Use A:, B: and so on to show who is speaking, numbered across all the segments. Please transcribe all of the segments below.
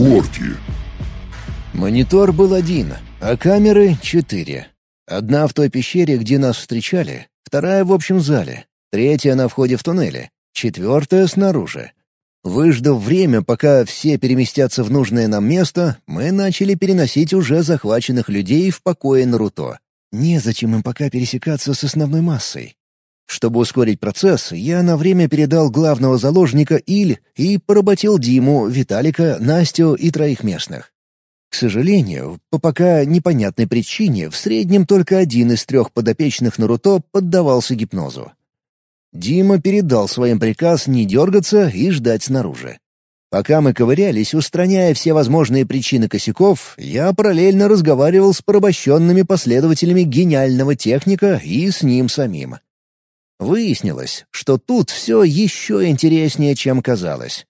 A: Орки.
B: Монитор был один, а камеры — четыре. Одна в той пещере, где нас встречали, вторая в общем зале, третья на входе в туннеле, четвертая снаружи. Выждав время, пока все переместятся в нужное нам место, мы начали переносить уже захваченных людей в покое Наруто. Незачем им пока пересекаться с основной массой. Чтобы ускорить процесс, я на время передал главного заложника Иль и поработил Диму, Виталика, Настю и троих местных. К сожалению, по пока непонятной причине, в среднем только один из трех подопечных Наруто поддавался гипнозу. Дима передал своим приказ не дергаться и ждать снаружи. Пока мы ковырялись, устраняя все возможные причины косяков, я параллельно разговаривал с порабощенными последователями гениального техника и с ним самим. Выяснилось, что тут все еще интереснее, чем казалось.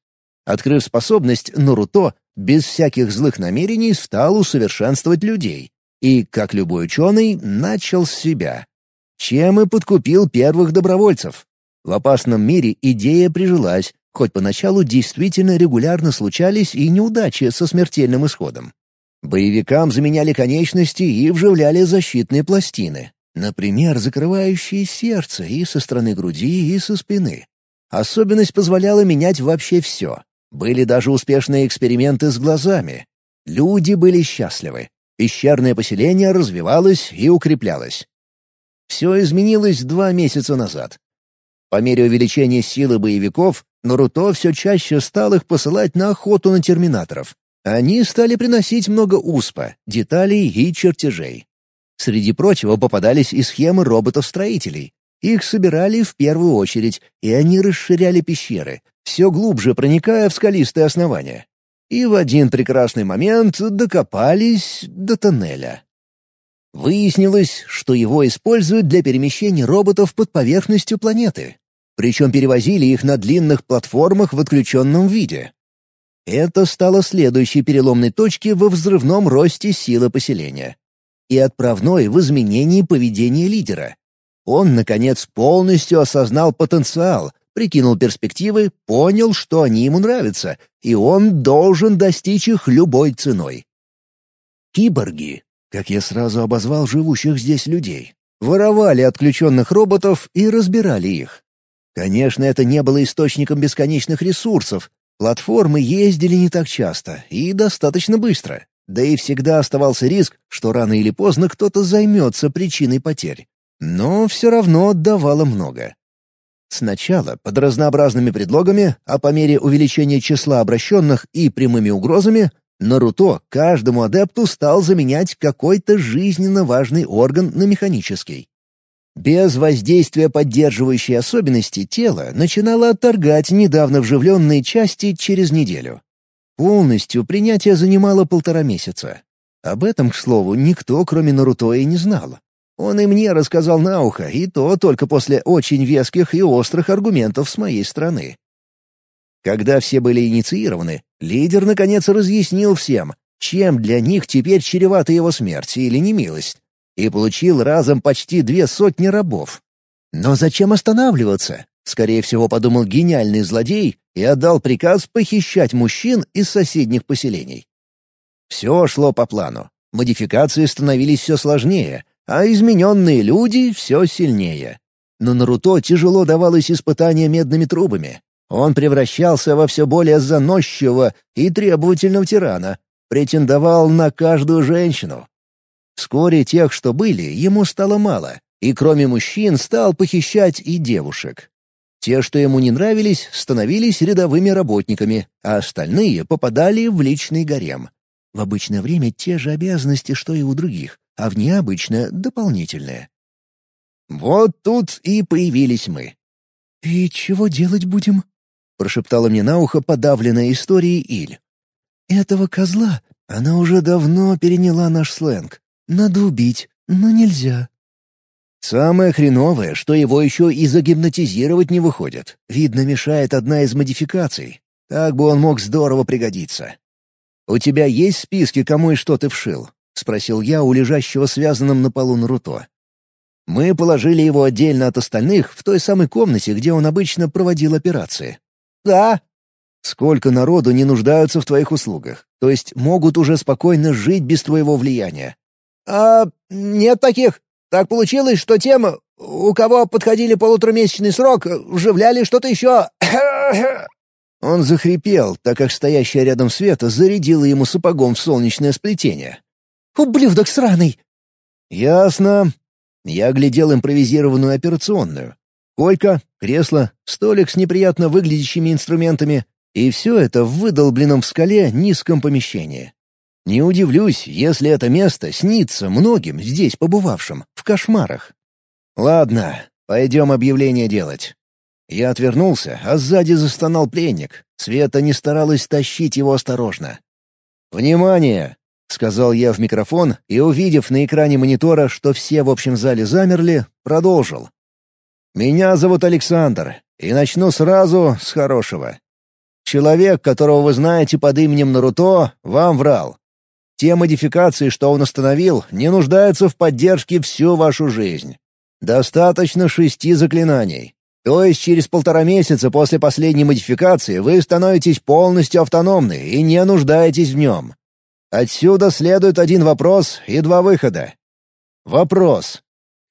B: Открыв способность, Наруто без всяких злых намерений стал усовершенствовать людей. И, как любой ученый, начал с себя. Чем и подкупил первых добровольцев. В опасном мире идея прижилась, хоть поначалу действительно регулярно случались и неудачи со смертельным исходом. Боевикам заменяли конечности и вживляли защитные пластины, Например, закрывающие сердце и со стороны груди, и со спины. Особенность позволяла менять вообще все. Были даже успешные эксперименты с глазами. Люди были счастливы. Пещерное поселение развивалось и укреплялось. Все изменилось два месяца назад. По мере увеличения силы боевиков, Наруто все чаще стал их посылать на охоту на терминаторов. Они стали приносить много успа, деталей и чертежей. Среди прочего попадались и схемы роботов-строителей. Их собирали в первую очередь, и они расширяли пещеры, все глубже проникая в скалистые основания. И в один прекрасный момент докопались до тоннеля. Выяснилось, что его используют для перемещения роботов под поверхностью планеты. Причем перевозили их на длинных платформах в отключенном виде. Это стало следующей переломной точкой во взрывном росте силы поселения и отправной в изменении поведения лидера. Он, наконец, полностью осознал потенциал, прикинул перспективы, понял, что они ему нравятся, и он должен достичь их любой ценой. Киборги, как я сразу обозвал живущих здесь людей, воровали отключенных роботов и разбирали их. Конечно, это не было источником бесконечных ресурсов, платформы ездили не так часто и достаточно быстро. Да и всегда оставался риск, что рано или поздно кто-то займется причиной потерь. Но все равно давало много. Сначала под разнообразными предлогами, а по мере увеличения числа обращенных и прямыми угрозами, Наруто каждому адепту стал заменять какой-то жизненно важный орган на механический. Без воздействия поддерживающей особенности тело начинало отторгать недавно вживленные части через неделю. Полностью принятие занимало полтора месяца. Об этом, к слову, никто, кроме Наруто, и не знал. Он и мне рассказал на ухо, и то только после очень веских и острых аргументов с моей стороны. Когда все были инициированы, лидер наконец разъяснил всем, чем для них теперь чревата его смерть или немилость, и получил разом почти две сотни рабов. Но зачем останавливаться? Скорее всего, подумал гениальный злодей и отдал приказ похищать мужчин из соседних поселений. Все шло по плану. Модификации становились все сложнее, а измененные люди все сильнее. Но Наруто тяжело давалось испытание медными трубами. Он превращался во все более заносчивого и требовательного тирана, претендовал на каждую женщину. Вскоре тех, что были, ему стало мало, и кроме мужчин стал похищать и девушек. Те, что ему не нравились, становились рядовыми работниками, а остальные попадали в личный гарем. В обычное время те же обязанности, что и у других, а в необычное — дополнительные. Вот тут и появились мы. «И чего делать будем?» — прошептала мне на ухо подавленная историей Иль. «Этого козла она уже давно переняла наш сленг. Надо убить, но нельзя. Самое хреновое, что его еще и загипнотизировать не выходит. Видно, мешает одна из модификаций. Так бы он мог здорово пригодиться. «У тебя есть списки, кому и что ты вшил?» — спросил я у лежащего связанным на полу Наруто. Мы положили его отдельно от остальных в той самой комнате, где он обычно проводил операции. «Да». Сколько народу не нуждаются в твоих услугах, то есть могут уже спокойно жить без твоего влияния.
A: «А нет таких. Так получилось, что тем, у кого подходили полуторамесячный срок, вживляли что-то еще...»
B: Он захрипел, так как стоящая рядом Света зарядила ему сапогом в солнечное сплетение.
A: «Ублюдок сраный!»
B: «Ясно». Я глядел импровизированную операционную. Койка, кресло, столик с неприятно выглядящими инструментами, и все это в выдолбленном в скале низком помещении. Не удивлюсь, если это место снится многим здесь побывавшим, в кошмарах. Ладно, пойдем объявление делать. Я отвернулся, а сзади застонал пленник. Света не старалась тащить его осторожно. «Внимание!» — сказал я в микрофон и, увидев на экране монитора, что все в общем зале замерли, продолжил. «Меня зовут Александр, и начну сразу с хорошего. Человек, которого вы знаете под именем Наруто, вам врал. Те модификации, что он установил, не нуждаются в поддержке всю вашу жизнь. Достаточно шести заклинаний. То есть через полтора месяца после последней модификации вы становитесь полностью автономны и не нуждаетесь в нем. Отсюда следует один вопрос и два выхода. Вопрос.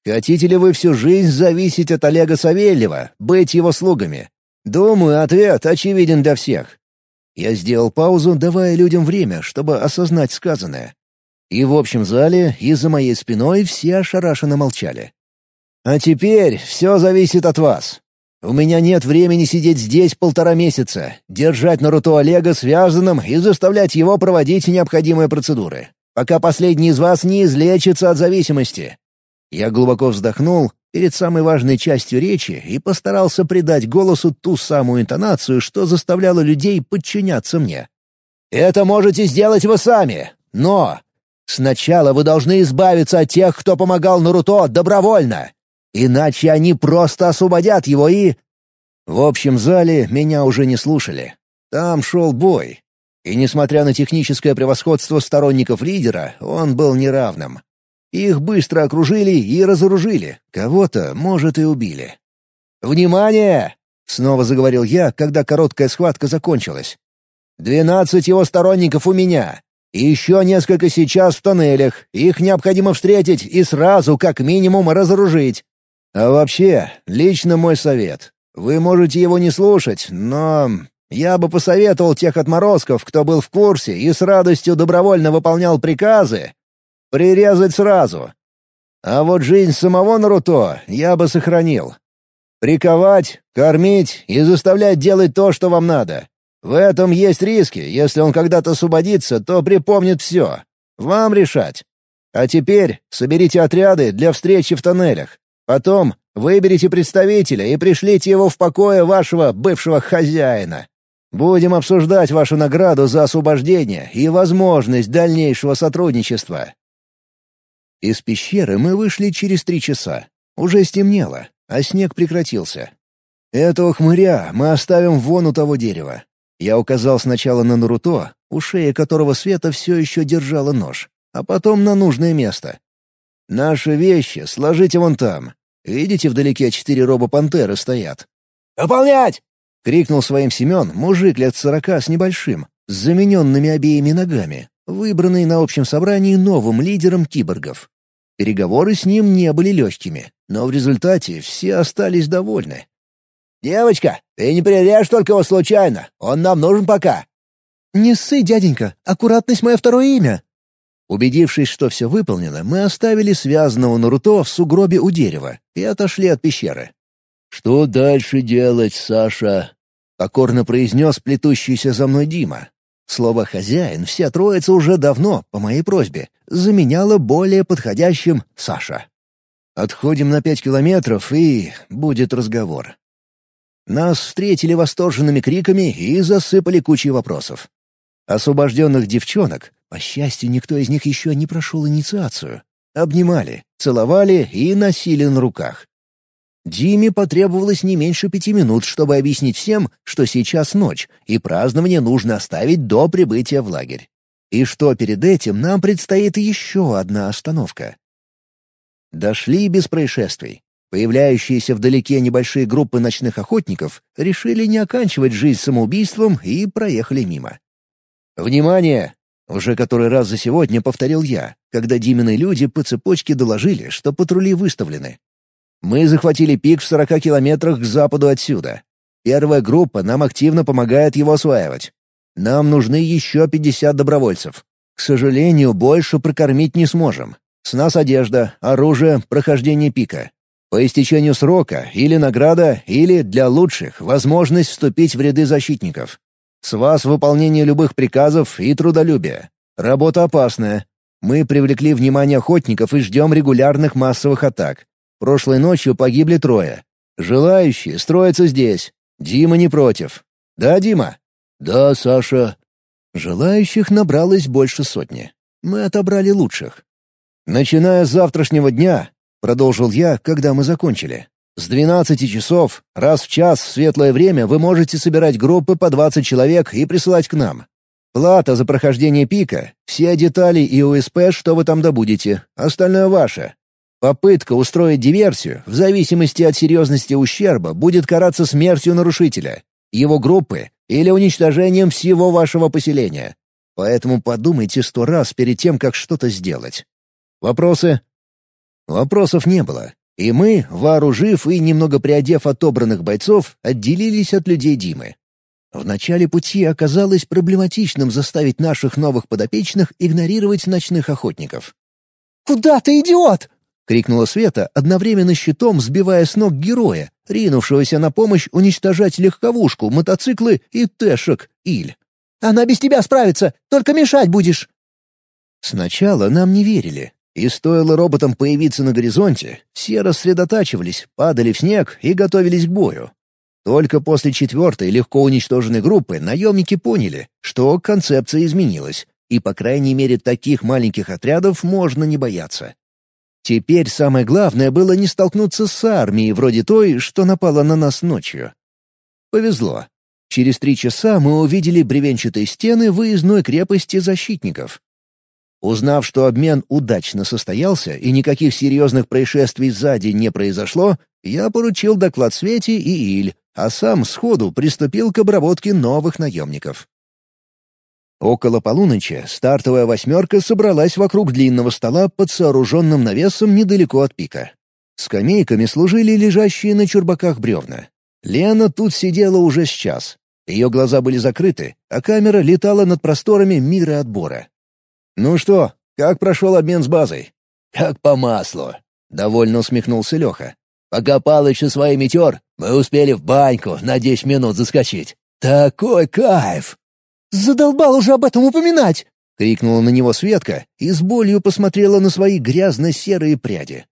B: Хотите ли вы всю жизнь зависеть от Олега Савельева, быть его слугами? Думаю, ответ очевиден для всех. Я сделал паузу, давая людям время, чтобы осознать сказанное. И в общем зале, и за моей спиной все ошарашенно молчали. А теперь все зависит от вас. У меня нет времени сидеть здесь полтора месяца, держать Наруто Олега связанным и заставлять его проводить необходимые процедуры, пока последний из вас не излечится от зависимости. Я глубоко вздохнул перед самой важной частью речи и постарался придать голосу ту самую интонацию, что заставляло людей подчиняться мне. «Это можете сделать вы сами, но сначала вы должны избавиться от тех, кто помогал Наруто добровольно, иначе они просто освободят его и...» В общем зале меня уже не слушали. Там шел бой. И несмотря на техническое превосходство сторонников лидера, он был неравным. Их быстро окружили и разоружили, кого-то, может, и убили. «Внимание!» — снова заговорил я, когда короткая схватка закончилась. «Двенадцать его сторонников у меня. И еще несколько сейчас в тоннелях. Их необходимо встретить и сразу, как минимум, разоружить. А вообще, лично мой совет. Вы можете его не слушать, но я бы посоветовал тех отморозков, кто был в курсе и с радостью добровольно выполнял приказы, Прирезать сразу. А вот жизнь самого Наруто я бы сохранил. Приковать, кормить и заставлять делать то, что вам надо. В этом есть риски. Если он когда-то освободится, то припомнит все. Вам решать. А теперь соберите отряды для встречи в тоннелях. Потом выберите представителя и пришлите его в покое вашего бывшего хозяина. Будем обсуждать вашу награду за освобождение и возможность дальнейшего сотрудничества. Из пещеры мы вышли через три часа. Уже стемнело, а снег прекратился. «Этого хмыря мы оставим вон у того дерева». Я указал сначала на Наруто, у шеи которого Света все еще держала нож, а потом на нужное место. «Наши вещи сложите вон там. Видите, вдалеке четыре робопантеры стоят».
A: «Выполнять!»
B: — крикнул своим Семен, мужик лет сорока с небольшим, с замененными обеими ногами, выбранный на общем собрании новым лидером киборгов. Переговоры с ним не были легкими, но в результате все остались довольны.
A: «Девочка, ты не прирежь только его случайно, он нам нужен пока».
C: «Не ссы, дяденька, аккуратность — мое второе имя».
B: Убедившись, что все выполнено, мы оставили связанного Наруто в сугробе у дерева и отошли от пещеры. «Что дальше делать, Саша?» — покорно произнес плетущийся за мной Дима, Слово «хозяин» вся троица уже давно, по моей просьбе, заменяла более подходящим «Саша». Отходим на пять километров, и будет разговор. Нас встретили восторженными криками и засыпали кучей вопросов. Освобожденных девчонок, по счастью, никто из них еще не прошел инициацию, обнимали, целовали и носили на руках. Диме потребовалось не меньше пяти минут, чтобы объяснить всем, что сейчас ночь, и празднование нужно оставить до прибытия в лагерь. И что перед этим нам предстоит еще одна остановка. Дошли без происшествий. Появляющиеся вдалеке небольшие группы ночных охотников решили не оканчивать жизнь самоубийством и проехали мимо. «Внимание!» — уже который раз за сегодня повторил я, когда Димины люди по цепочке доложили, что патрули выставлены. «Мы захватили пик в 40 километрах к западу отсюда. Первая группа нам активно помогает его осваивать. Нам нужны еще 50 добровольцев. К сожалению, больше прокормить не сможем. С нас одежда, оружие, прохождение пика. По истечению срока или награда, или, для лучших, возможность вступить в ряды защитников. С вас выполнение любых приказов и трудолюбие. Работа опасная. Мы привлекли внимание охотников и ждем регулярных массовых атак. Прошлой ночью погибли трое. Желающие строятся здесь. Дима не против. Да, Дима? Да, Саша. Желающих набралось больше сотни. Мы отобрали лучших. Начиная с завтрашнего дня, — продолжил я, когда мы закончили. «С 12 часов, раз в час в светлое время вы можете собирать группы по 20 человек и присылать к нам. Плата за прохождение пика, все детали и УСП, что вы там добудете, остальное ваше. Попытка устроить диверсию, в зависимости от серьезности ущерба, будет караться смертью нарушителя, его группы или уничтожением всего вашего поселения. Поэтому подумайте сто раз перед тем, как что-то сделать. Вопросы?» Вопросов не было, и мы, вооружив и немного приодев отобранных бойцов, отделились от людей Димы. В начале пути оказалось проблематичным заставить наших новых подопечных игнорировать ночных охотников.
C: «Куда ты, идиот?»
B: — крикнула Света, одновременно щитом сбивая с ног героя, ринувшегося на помощь уничтожать легковушку, мотоциклы и тэшек Иль.
C: «Она без тебя справится, только мешать будешь!»
B: Сначала нам не верили, и стоило роботам появиться на горизонте, все рассредотачивались, падали в снег и готовились к бою. Только после четвертой легко уничтоженной группы наемники поняли, что концепция изменилась, и, по крайней мере, таких маленьких отрядов можно не бояться. Теперь самое главное было не столкнуться с армией вроде той, что напала на нас ночью. Повезло. Через три часа мы увидели бревенчатые стены выездной крепости защитников. Узнав, что обмен удачно состоялся и никаких серьезных происшествий сзади не произошло, я поручил доклад Свете и Иль, а сам сходу приступил к обработке новых наемников. Около полуночи стартовая «восьмерка» собралась вокруг длинного стола под сооруженным навесом недалеко от пика. Скамейками служили лежащие на чурбаках бревна. Лена тут сидела уже с час. Ее глаза были закрыты, а камера летала над просторами мира отбора. «Ну что, как прошел обмен с базой?»
A: «Как по маслу», — довольно усмехнулся Леха. «Пока Палыч и свои метер, мы успели в баньку на десять минут заскочить. Такой кайф!»
C: «Задолбал уже об этом упоминать!»
B: — крикнула на него Светка и с болью посмотрела на свои грязно-серые пряди.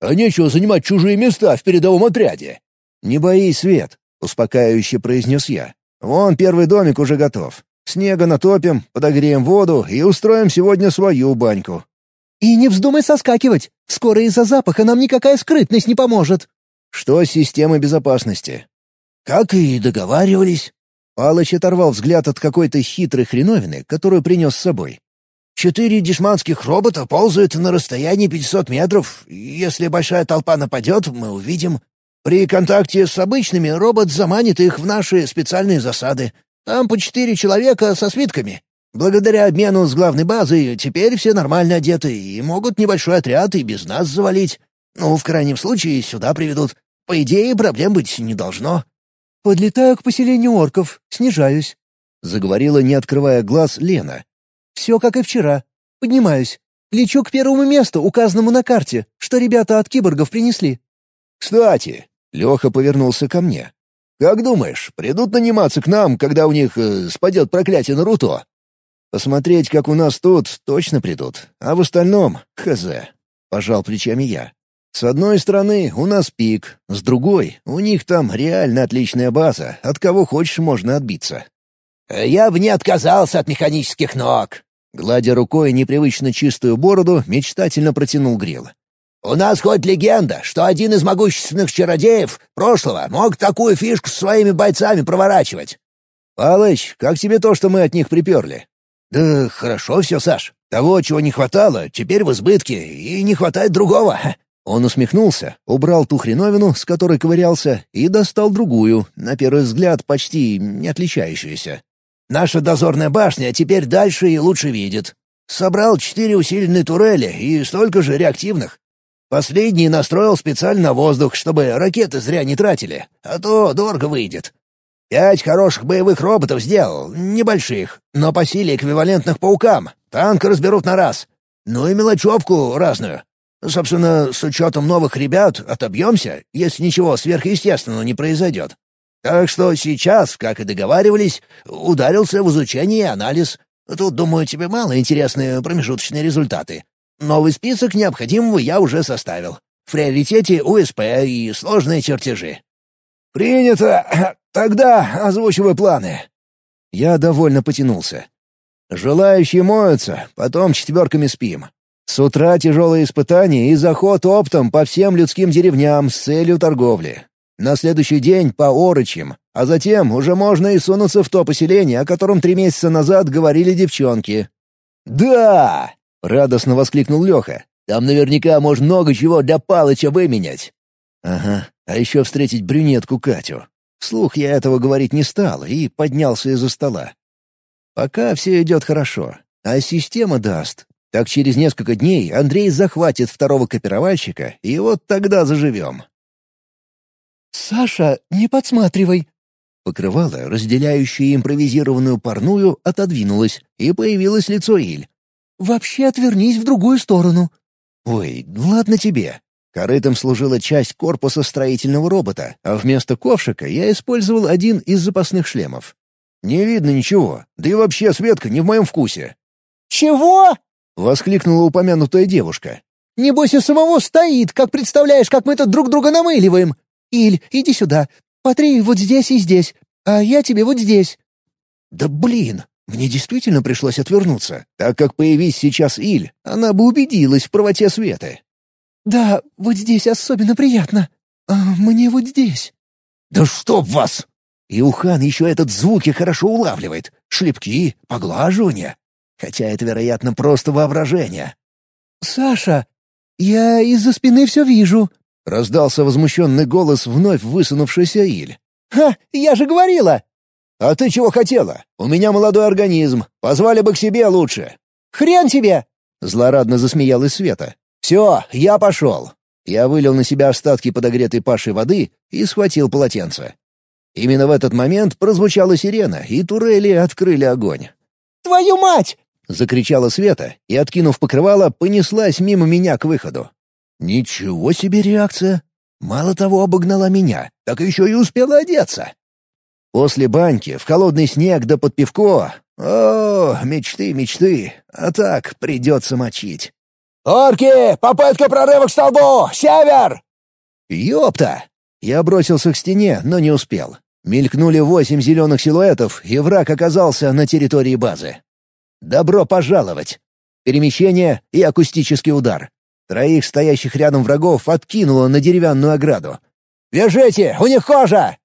A: «А нечего занимать чужие места в передовом отряде!»
B: «Не боись, Свет!» — успокаивающе произнес я. «Вон первый домик уже готов. Снега натопим, подогреем воду и устроим сегодня свою баньку».
C: «И не вздумай соскакивать. Скоро из-за запаха нам никакая скрытность не поможет».
B: «Что с системой безопасности?»
A: «Как и договаривались».
B: Палыч оторвал взгляд от какой-то хитрой хреновины, которую принес с собой.
A: «Четыре дешманских робота ползают на расстоянии 500 метров. Если большая толпа нападет, мы увидим. При контакте с обычными робот заманит их в наши специальные засады. Там по четыре человека со свитками. Благодаря обмену с главной базой теперь все нормально одеты и могут небольшой отряд и без нас завалить. Ну, в крайнем случае, сюда приведут. По идее, проблем быть не должно».
C: «Подлетаю к поселению орков, снижаюсь», —
B: заговорила, не открывая глаз, Лена.
C: «Все как и вчера. Поднимаюсь. Лечу к первому месту, указанному на карте, что ребята от киборгов принесли».
B: «Кстати», — Леха повернулся ко мне. Как думаешь, придут наниматься к нам, когда у них э, спадет проклятие Наруто? Посмотреть, как у нас тут, точно придут. А в остальном — хз. Пожал плечами я. С одной стороны, у нас пик, с другой, у них там реально отличная база, от кого хочешь можно отбиться.
A: «Я бы не отказался от механических ног»,
B: Гладя рукой непривычно чистую бороду, мечтательно протянул Грил.
A: У нас хоть легенда, что один из могущественных чародеев прошлого мог такую фишку с своими бойцами проворачивать.
B: Палыч, как тебе то, что мы от них приперли?
A: Да хорошо все, Саш. Того, чего не хватало, теперь в избытке, и не хватает другого.
B: Он усмехнулся, убрал ту хреновину, с которой ковырялся, и достал другую, на первый взгляд почти не отличающуюся. «Наша дозорная башня теперь дальше и лучше видит. Собрал четыре усиленные турели и столько же реактивных. Последний настроил специально воздух, чтобы ракеты зря не тратили, а то дорого выйдет. Пять хороших боевых роботов сделал, небольших, но по силе эквивалентных паукам. Танк разберут на раз. Ну и мелочевку разную. Собственно, с учетом новых ребят отобьемся, если ничего сверхъестественного не произойдет. Так что сейчас, как и договаривались, ударился в изучение и анализ. Тут, думаю, тебе мало интересны промежуточные результаты. Новый список необходимого я уже составил. В приоритете УСП и сложные чертежи. «Принято. Тогда озвучивай планы». Я довольно потянулся. Желающие моются, потом четверками спим. С утра тяжелые испытания и заход оптом по всем людским деревням с целью торговли. На следующий день по орочьим, а затем уже можно и сунуться в то поселение, о котором три месяца назад говорили девчонки. «Да!» — радостно воскликнул Леха. «Там наверняка можно много чего для Палыча выменять». «Ага, а еще встретить брюнетку Катю». Вслух я этого говорить не стал и поднялся из-за стола. Пока все идет хорошо, а система даст, так через несколько дней Андрей захватит второго копировальщика, и вот тогда заживем.
C: «Саша, не подсматривай!»
B: Покрывало, разделяющее импровизированную парную, отодвинулось, и появилось лицо Иль.
C: «Вообще отвернись в другую сторону».
B: «Ой, ладно тебе». Корытом служила часть корпуса строительного робота, а вместо ковшика я использовал один из запасных шлемов. Не видно ничего, да и вообще Светка не в моем вкусе.
C: «Чего?»
B: — воскликнула упомянутая девушка.
C: «Небось, и самого стоит, как представляешь, как мы тут друг друга намыливаем. Иль, иди сюда. Потри вот здесь и здесь, а я тебе вот здесь».
B: «Да блин, мне действительно пришлось отвернуться, так как появись сейчас Иль, она бы убедилась в правоте Светы».
C: «Да, вот здесь особенно приятно. А мне вот здесь».
B: «Да чтоб вас!» И Ухан еще этот звуки хорошо улавливает. Шлепки, поглаживания. Хотя это, вероятно, просто воображение.
C: «Саша, я из-за спины все вижу», —
B: раздался возмущенный голос вновь высунувшийся Иль.
C: «Ха, я же говорила!»
B: «А ты чего хотела? У меня молодой организм. Позвали бы к себе лучше».
C: «Хрен тебе!»
B: — злорадно засмеялась Света. «Все, я пошел». Я вылил на себя остатки подогретой пашей воды и схватил полотенце. Именно в этот момент прозвучала сирена, и турели открыли огонь.
C: «Твою мать!»
B: — закричала Света и, откинув покрывало, понеслась мимо меня к выходу. «Ничего себе реакция! Мало того обогнала меня, так еще и успела одеться!» После баньки, в холодный снег да под пивко... О, мечты, мечты, а так придется мочить.
A: «Орки! Попытка прорыва к столбу! Север!»
B: «Ёпта!» Я бросился к стене, но не успел. Мелькнули восемь зеленых силуэтов, и враг оказался на территории базы. «Добро пожаловать!» Перемещение и акустический удар. Троих стоящих рядом врагов откинуло на деревянную ограду.
A: «Вяжите! У них кожа!»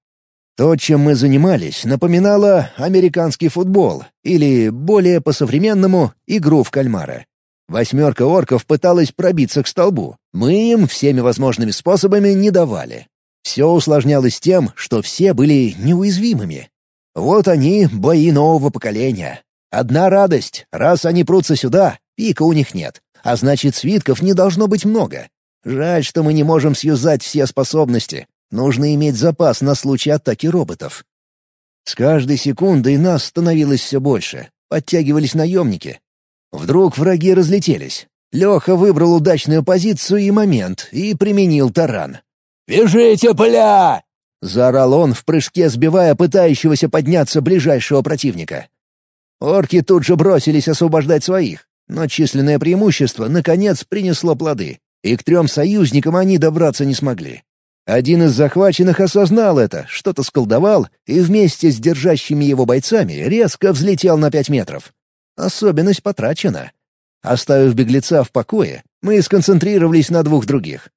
B: То, чем мы занимались, напоминало американский футбол, или, более по-современному, игру в кальмара. Восьмерка орков пыталась пробиться к столбу. Мы им всеми возможными способами не давали. Все усложнялось тем, что все были неуязвимыми. Вот они, бои нового поколения. Одна радость — раз они прутся сюда, пика у них нет, а значит, свитков не должно быть много. Жаль, что мы не можем сюзать все способности. Нужно иметь запас на случай атаки роботов. С каждой секундой нас становилось все больше. Подтягивались наемники. Вдруг враги разлетелись. Леха выбрал удачную позицию и момент и применил таран.
A: «Бежите, бля!»
B: — заорал он в прыжке, сбивая пытающегося подняться ближайшего противника. Орки тут же бросились освобождать своих, но численное преимущество, наконец, принесло плоды, и к трем союзникам они добраться не смогли. Один из захваченных осознал это, что-то сколдовал, и вместе с держащими его бойцами резко взлетел на пять метров. Особенность потрачена. Оставив беглеца в покое, мы сконцентрировались на двух других.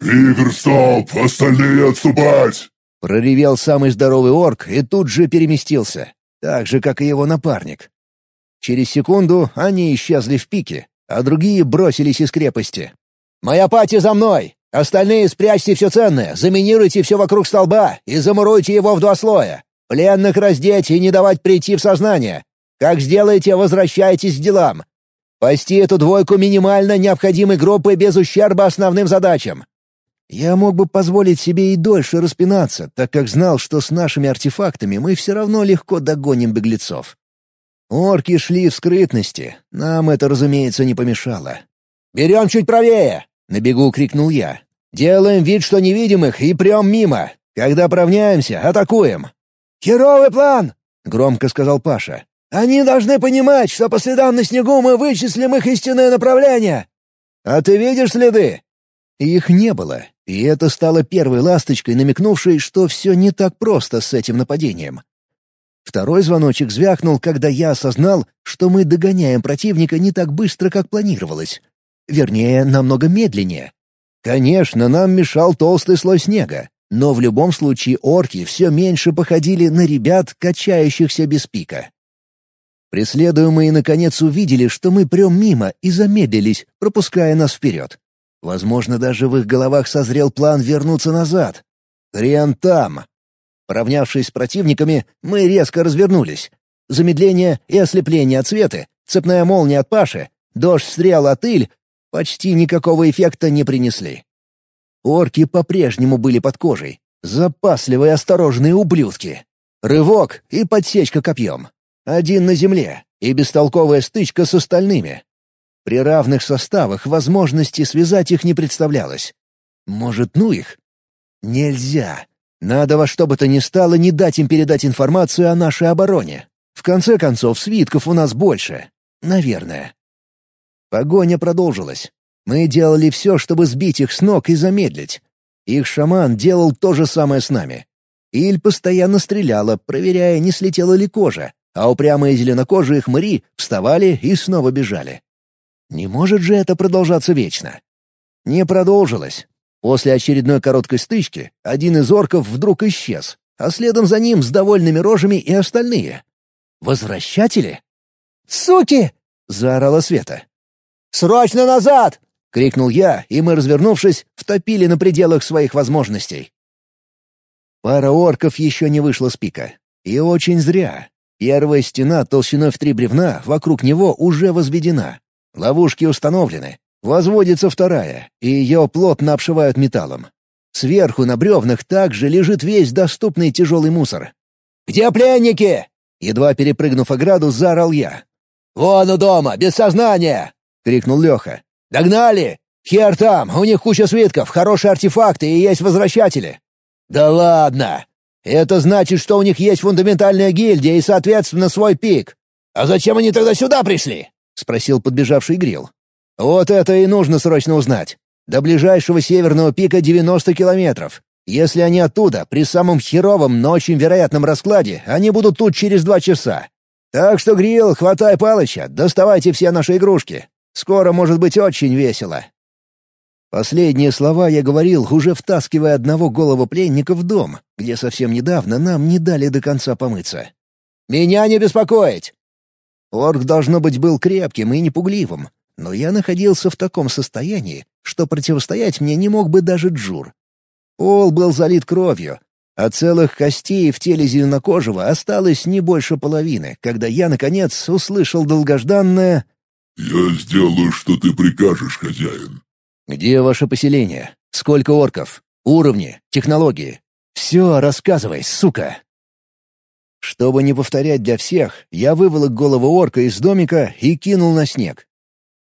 D: «Игр, стоп! Остальные отступать!»
B: Проревел самый здоровый орк и тут же переместился, так же, как и его напарник. Через секунду они исчезли в пике, а другие бросились из крепости. Моя пати за мной! Остальные спрячьте все ценное, заминируйте все вокруг столба и замуруйте его в два слоя. Пленных раздеть и не давать прийти в сознание. Как сделаете, возвращайтесь к делам. Пасти эту двойку минимально необходимой группы без ущерба основным задачам. Я мог бы позволить себе и дольше распинаться, так как знал, что с нашими артефактами мы все равно легко догоним беглецов. Орки шли в скрытности, нам это, разумеется, не помешало. «Берем чуть правее!» — на бегу крикнул я. «Делаем вид, что не видим их, и прям мимо. Когда провняемся, атакуем». «Херовый план!» — громко сказал Паша. «Они должны понимать, что по следам на снегу мы вычислим их истинное направление!» «А ты видишь следы?» Их не было, и это стало первой ласточкой, намекнувшей, что все не так просто с этим нападением. Второй звоночек звякнул, когда я осознал, что мы догоняем противника не так быстро, как планировалось. Вернее, намного медленнее. Конечно, нам мешал толстый слой снега, но в любом случае орки все меньше походили на ребят, качающихся без пика. Преследуемые наконец увидели, что мы прем мимо и замедлились, пропуская нас вперед. Возможно, даже в их головах созрел план вернуться назад. Хрен там! Поравнявшись с противниками, мы резко развернулись. Замедление и ослепление от света, цепная молния от Паши, дождь стрел от Иль почти никакого эффекта не принесли. Орки по-прежнему были под кожей. Запасливые осторожные ублюдки. Рывок и подсечка копьем. Один на земле и бестолковая стычка с остальными. При равных составах возможности связать их не представлялось. Может, ну их? Нельзя. Надо во что бы то ни стало не дать им передать информацию о нашей обороне. В конце концов, свитков у нас больше. Наверное. Погоня продолжилась. Мы делали все, чтобы сбить их с ног и замедлить. Их шаман делал то же самое с нами. Иль постоянно стреляла, проверяя, не слетела ли кожа, а упрямые зеленокожие хмыри вставали и снова бежали. Не может же это продолжаться вечно. Не продолжилось. После очередной короткой стычки один из орков вдруг исчез, а следом за ним с довольными рожами и остальные. «Возвращатели?»
E: «Суки!»
B: — заорала Света. «Срочно назад!» — крикнул я, и мы, развернувшись, втопили на пределах своих возможностей. Пара орков еще не вышла с пика. И очень зря. Первая стена толщиной в три бревна вокруг него уже возведена. Ловушки установлены. Возводится вторая, и ее плотно обшивают металлом. Сверху на бревнах также лежит весь доступный тяжелый мусор. «Где пленники?» Едва перепрыгнув ограду, заорал я. «Вон у дома, без сознания!» — крикнул Леха. «Догнали! Хер там, у них куча свитков, хорошие артефакты и есть возвращатели!» «Да ладно! Это значит, что у них есть фундаментальная гильдия и, соответственно, свой пик. А зачем они тогда сюда пришли?» — спросил подбежавший Грил. «Вот это и нужно срочно узнать. До ближайшего северного пика 90 километров. Если они оттуда, при самом херовом, но очень вероятном раскладе, они будут тут через два часа. Так что, Грил, хватай Палыча, доставайте все наши игрушки. Скоро может быть очень весело». Последние слова я говорил, уже втаскивая одного голого пленника в дом, где совсем недавно нам не дали до конца помыться. «Меня не беспокоить! Орк, должно быть, был крепким и непугливым, но я находился в таком состоянии, что противостоять мне не мог бы даже Джур. Пол был залит кровью, а целых костей в теле зеленокожего осталось не больше половины, когда я, наконец, услышал долгожданное
D: «Я сделаю, что ты прикажешь, хозяин».
B: «Где ваше поселение? Сколько орков? Уровни? Технологии? Все рассказывай, сука!» Чтобы не повторять для всех, я выволок голову орка из домика и кинул на снег.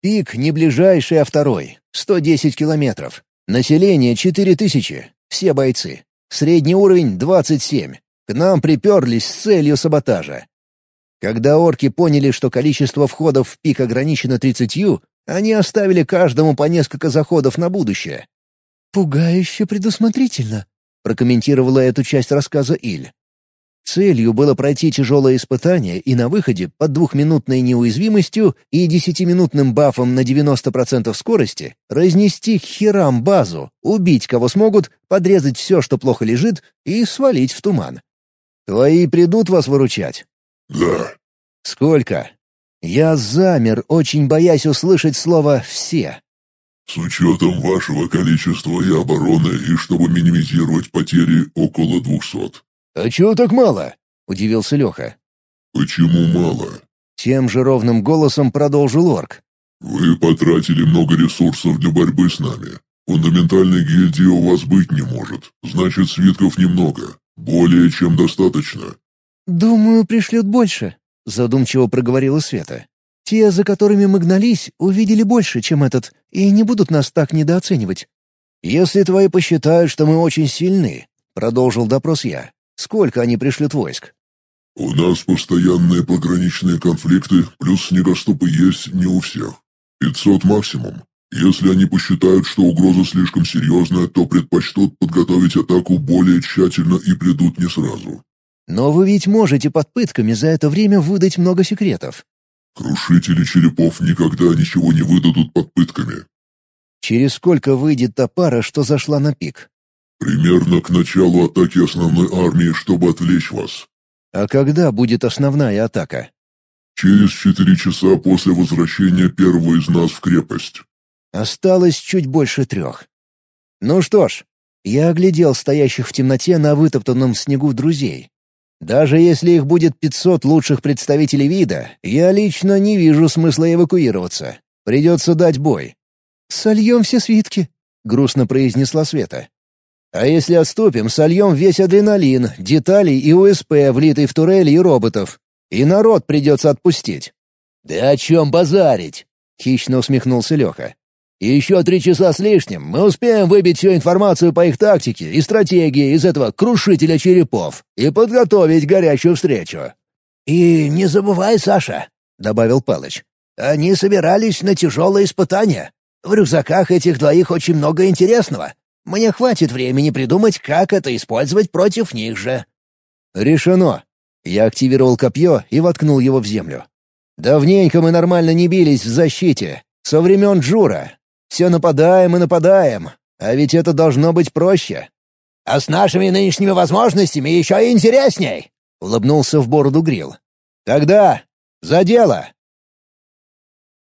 B: Пик не ближайший, а второй. 110 километров. Население 4000. Все бойцы. Средний уровень 27. К нам приперлись с целью саботажа. Когда орки поняли, что количество входов в пик ограничено 30, они оставили каждому по несколько заходов на будущее.
E: «Пугающе предусмотрительно», — прокомментировала эту часть рассказа Иль.
B: Целью было пройти тяжелое испытание и на выходе под двухминутной неуязвимостью и десятиминутным бафом на 90% скорости разнести херам базу, убить кого смогут, подрезать все, что плохо лежит, и свалить в туман. «Твои придут вас выручать?»
D: «Да».
B: «Сколько?» Я замер, очень боясь услышать слово «все».
D: С учетом вашего количества и обороны, и чтобы минимизировать потери, около двухсот.
B: «А чего так мало?» — удивился Леха.
D: «Почему мало?»
B: Тем же ровным голосом продолжил орк.
D: «Вы потратили много ресурсов для борьбы с нами. Фундаментальной гильдии у вас быть не может. Значит, свитков немного. Более чем достаточно».
C: «Думаю, пришлют больше», — задумчиво проговорила Света. «Те, за которыми мы гнались, увидели больше, чем этот, и не будут нас так недооценивать».
B: «Если твои посчитают, что мы очень сильны», — продолжил допрос я, — «сколько они пришлют войск?»
D: «У нас постоянные пограничные конфликты, плюс снегоступы есть не у всех. Пятьсот максимум. Если они посчитают, что угроза слишком серьезная, то предпочтут подготовить атаку более тщательно и придут не сразу.
B: Но вы ведь можете под пытками за это время выдать много секретов.
D: Крушители черепов никогда ничего не выдадут под пытками.
B: Через сколько выйдет та пара, что зашла на пик?
D: Примерно к началу атаки основной армии, чтобы отвлечь вас.
B: А когда будет основная атака?
D: Через четыре часа после возвращения первого из нас в крепость.
B: Осталось чуть больше трех. Ну что ж, я оглядел стоящих в темноте на вытоптанном снегу друзей. Даже если их будет 500 лучших представителей вида, я лично не вижу смысла эвакуироваться. Придется дать бой.
C: «Сольем все свитки», — грустно произнесла Света.
B: «А если отступим, сольем весь адреналин, детали и УСП, влитый в турели и роботов. И народ придется отпустить».
A: «Да о чем базарить?»
B: — хищно усмехнулся Леха.
A: Еще три часа с лишним мы успеем выбить всю информацию по их тактике и стратегии из этого крушителя черепов и подготовить горячую встречу. «И не забывай, Саша», — добавил Палыч, — «они собирались на тяжелые испытания. В рюкзаках этих двоих очень много интересного. Мне хватит времени придумать, как это использовать против них же».
B: «Решено». Я активировал копье и воткнул его в землю. «Давненько мы нормально не бились в защите. Со времен Джура. Все нападаем и нападаем. А ведь это должно быть проще».
A: «А с нашими нынешними возможностями еще и интересней!» — улыбнулся в бороду Грил.
B: «Тогда за дело!»